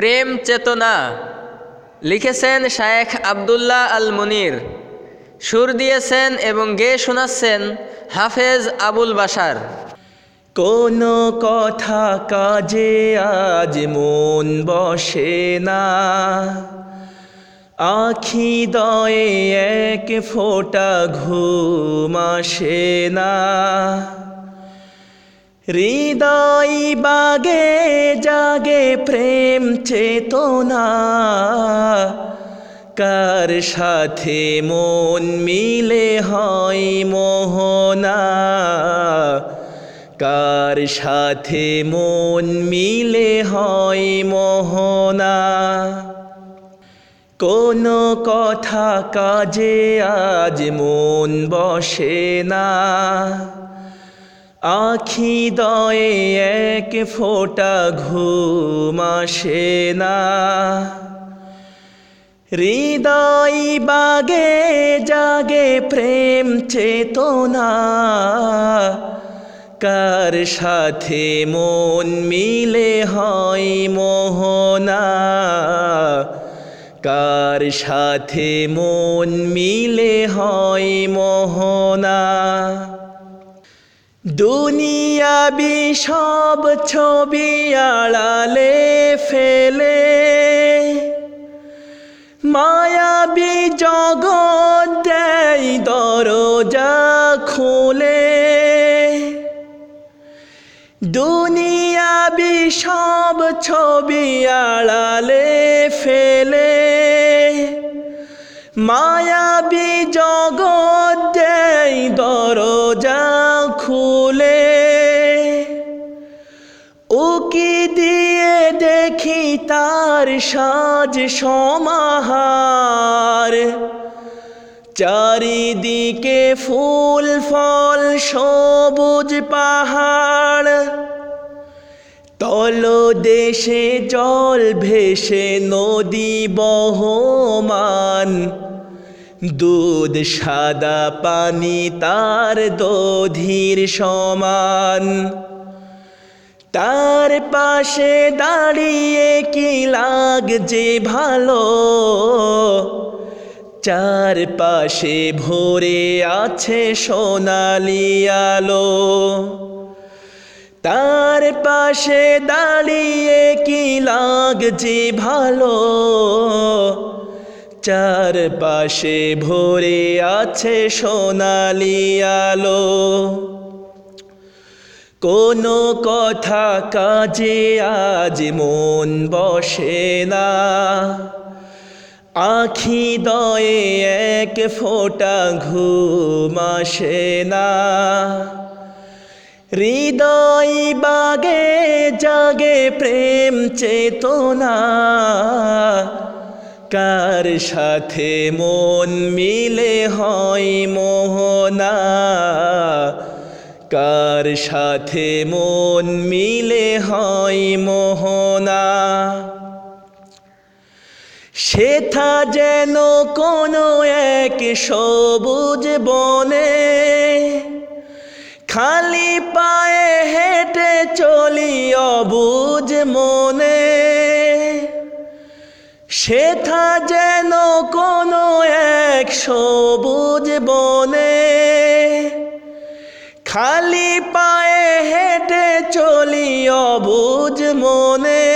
প্রেম চেতনা। লিখেছেন শায়েখ আবদুল্লাহ আল মুনির সুর দিয়েছেন এবং গে শোনাচ্ছেন হাফেজ আবুল বাসার কোনো কথা কাজে আজ মন বসে না। আখি দয়ে এক ফোঁটা ঘুম আসে না। হৃদয় বাগে জাগে প্রেম চেতনা। কার সাথে মন মিলে হয় মোহনা? কার সাথে মন মিলে হয় মোহনা? কোনো কথা কাজে আজ মন বসে না। আখি দয়ে এক ফোঁটা ঘুম আসে না। হৃদয় বাগে জাগে প্রেম চেতনা। কার সাথে মন মিলে হয় মোহনা? কার সাথে মন মিলে হয় মোহনা? দুনিয়াবি সব ছবি আড়ালে ফেলে। মায়াবী জগৎ দেয় দরজা খুলে। দুনিয়াবি সব ছবি আড়ালে ফেলে। মায়াবী জগৎ দেখি তার সাজ সমাহার। চারিদিকে ফুল, ফল, সবুজ পাহাড়। তল দেশে জল ভেসে নদী বহমান। দুধ, সাদা পানি তার দধির সমান। তার পাশে দাঁড়িয়ে কি লাগছে ভালো? চার পাশে ভরে আছে সোনালি আলো। তার পাশে দাঁড়িয়ে কি লাগছে ভালো? চার পাশে ভরে আছে সোনালি আলো। কোনো কথা কাজে আজ মন বসে না। আখি দয়ে এক ফোঁটা ঘুম আসে না। হৃদয় বাগে জাগে প্রেম চেতনা। কার সাথে মন মিলে হয় মোহনা। কার সাথে মন মিলে হয় মোহনা? সেথা যেন কোনো এক সবুজ বনে, খালি পায়ে হেঁটে চলি অবুজ মনে। সেথা যেন কোনো এক সবুজ বনে খালি পায়ে হেঁটে চলি অবুজ মনে।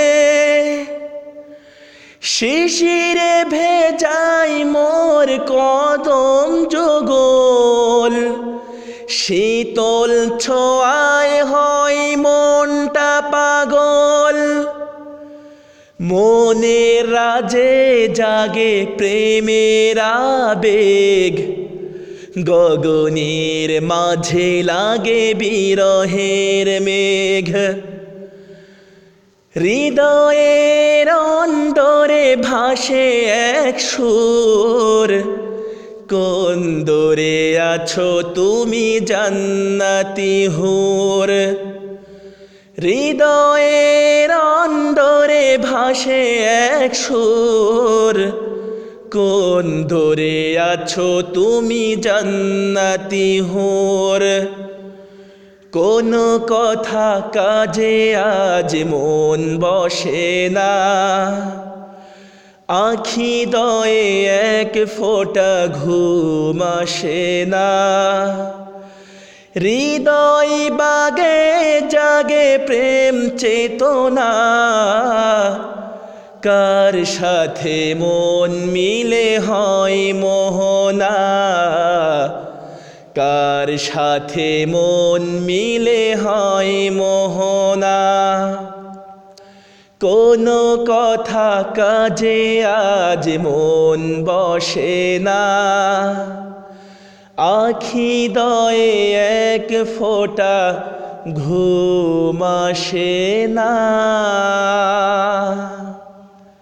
শিশিরে ভেজাই মোর কদম যোগল। শীতল ছোঁয়ায় হয় মনটা পাগল। মনের রাজে জাগে প্রেমের আবেগ। গগনের মাঝে লাগে বিরহের মেঘ। হৃদয়ের অন্তরে ভাসে এক সুর। কোন দূরে আছো তুমি জান্নাতি হুর। হৃদয়ের অন্তরে ভাসে এক সুর। কোন ধরে আছো তুমি জান্নাতি হুর? কোনো কথা কাজে আজ মন বসে না? আখি দয়ে এক ফোঁটা ঘুম আসে না। হৃদয় বাগে জাগে প্রেম চেতনা। কার সাথে মন মিলে হয় মোহনা? কার সাথে মন মিলে হয় মোহনা? কোনো কথা কাজে আজ মন বসে না। আখি দয়ে এক ফোঁটা ঘুম আসে না।